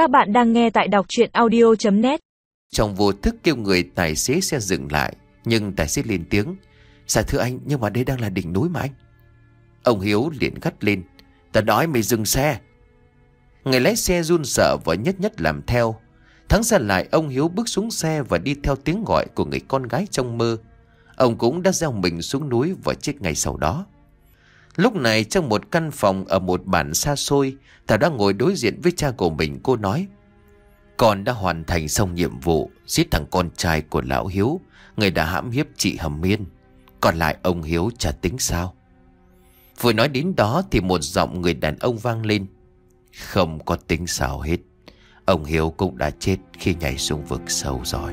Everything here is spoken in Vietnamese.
Các bạn đang nghe tại đọc chuyện audio.net Trong vô thức kêu người tài xế xe dừng lại, Nhưng tài xế lên tiếng Dạ thưa anh, nhưng mà đây đang là đỉnh núi mà anh. Ông Hiếu liền gắt lên, Ta nói mày dừng xe. Người lái xe run sợ và nhất nhất làm theo. Thắng ra lại, ông Hiếu bước xuống xe và đi theo tiếng gọi của người con gái trong mơ. Ông cũng đã gieo mình xuống núi và chết ngay sau đó. Lúc này trong một căn phòng ở một bản xa xôi, Thảo đang ngồi đối diện với cha của mình, cô nói, Con đã hoàn thành xong nhiệm vụ, Giết thằng con trai của lão Hiếu, Người đã hãm hiếp chị Hầm Miên. Còn lại ông Hiếu cha tính sao? Vừa nói đến đó thì một giọng người đàn ông vang lên, Không có tính sao hết. Ông Hiếu cũng đã chết khi nhảy xuống vực sâu rồi.